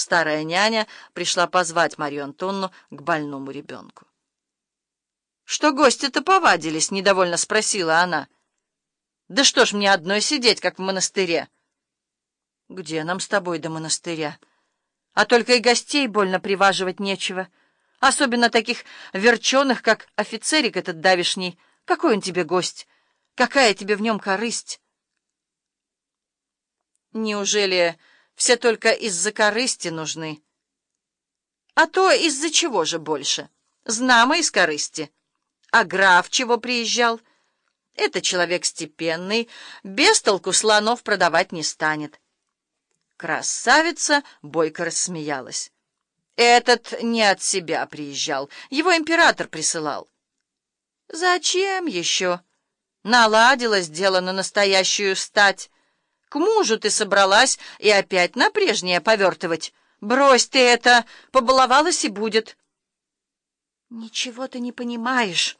Старая няня пришла позвать Марию Антонну к больному ребенку. «Что гости-то повадились?» — недовольно спросила она. «Да что ж мне одной сидеть, как в монастыре?» «Где нам с тобой до монастыря? А только и гостей больно приваживать нечего, особенно таких верченых, как офицерик этот давишний. Какой он тебе гость? Какая тебе в нем корысть?» «Неужели все только из-за корысти нужны?» «А то из-за чего же больше? Знамо из корысти». А граф чего приезжал? Это человек степенный, без толку слонов продавать не станет. Красавица бойко рассмеялась. Этот не от себя приезжал, его император присылал. Зачем еще? Наладилось дело на настоящую стать. К мужу ты собралась и опять на прежнее повертывать. Брось ты это, побаловалась и будет. Ничего ты не понимаешь.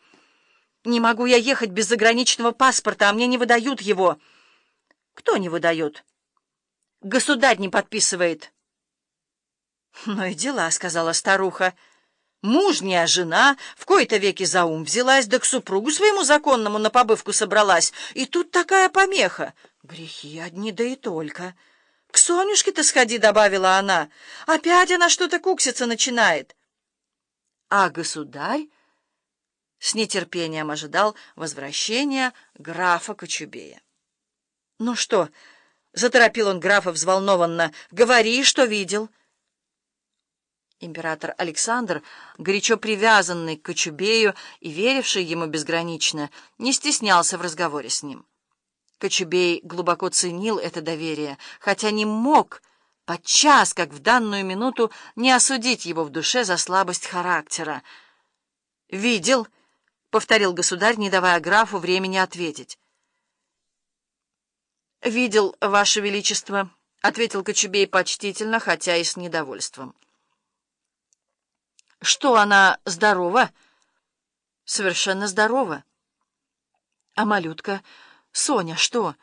Не могу я ехать без заграничного паспорта, а мне не выдают его. Кто не выдает? Государь не подписывает. Ну и дела, — сказала старуха. Мужняя жена в кои-то веки за ум взялась, да к супругу своему законному на побывку собралась. И тут такая помеха. Грехи одни, да и только. К Сонюшке-то сходи, — добавила она. Опять она что-то кукситься начинает. А государь с нетерпением ожидал возвращения графа Кочубея. «Ну что?» — заторопил он графа взволнованно. «Говори, что видел». Император Александр, горячо привязанный к Кочубею и веривший ему безгранично, не стеснялся в разговоре с ним. Кочубей глубоко ценил это доверие, хотя не мог подчас, как в данную минуту, не осудить его в душе за слабость характера. «Видел», — повторил государь, не давая графу времени ответить. «Видел, Ваше Величество», — ответил Кочубей почтительно, хотя и с недовольством. «Что, она здорова?» «Совершенно здорова». «А малютка? Соня, что?»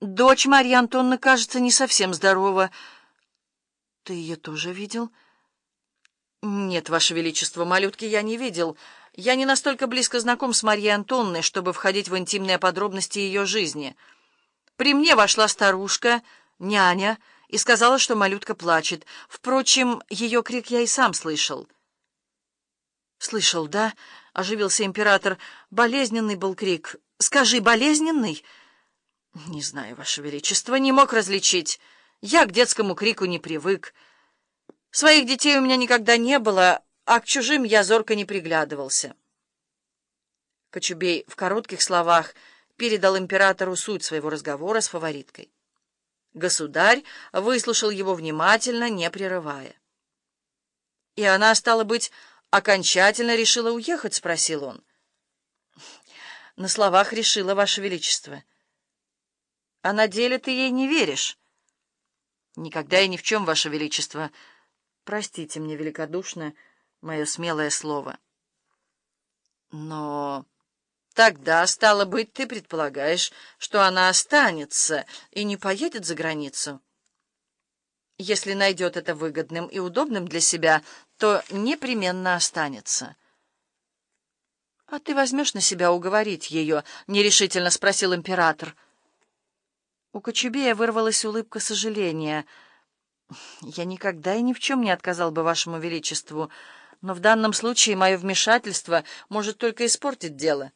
«Дочь Марьи Антонны, кажется, не совсем здорова». «Ты ее тоже видел?» «Нет, Ваше Величество, малютки я не видел». Я не настолько близко знаком с Марьей Антонной, чтобы входить в интимные подробности ее жизни. При мне вошла старушка, няня, и сказала, что малютка плачет. Впрочем, ее крик я и сам слышал. «Слышал, да?» — оживился император. «Болезненный был крик. Скажи, болезненный?» «Не знаю, Ваше Величество, не мог различить. Я к детскому крику не привык. Своих детей у меня никогда не было, а к чужим я зорко не приглядывался. Кочубей в коротких словах передал императору суть своего разговора с фавориткой. Государь выслушал его внимательно, не прерывая. «И она, стала быть, окончательно решила уехать?» — спросил он. «На словах решила, Ваше Величество». «А на деле ты ей не веришь?» «Никогда и ни в чем, Ваше Величество. Простите мне великодушно» мое смелое слово. Но тогда, стало быть, ты предполагаешь, что она останется и не поедет за границу. Если найдет это выгодным и удобным для себя, то непременно останется. — А ты возьмешь на себя уговорить ее? — нерешительно спросил император. У Кочубея вырвалась улыбка сожаления. — Я никогда и ни в чем не отказал бы вашему величеству, — но в данном случае мое вмешательство может только испортить дело.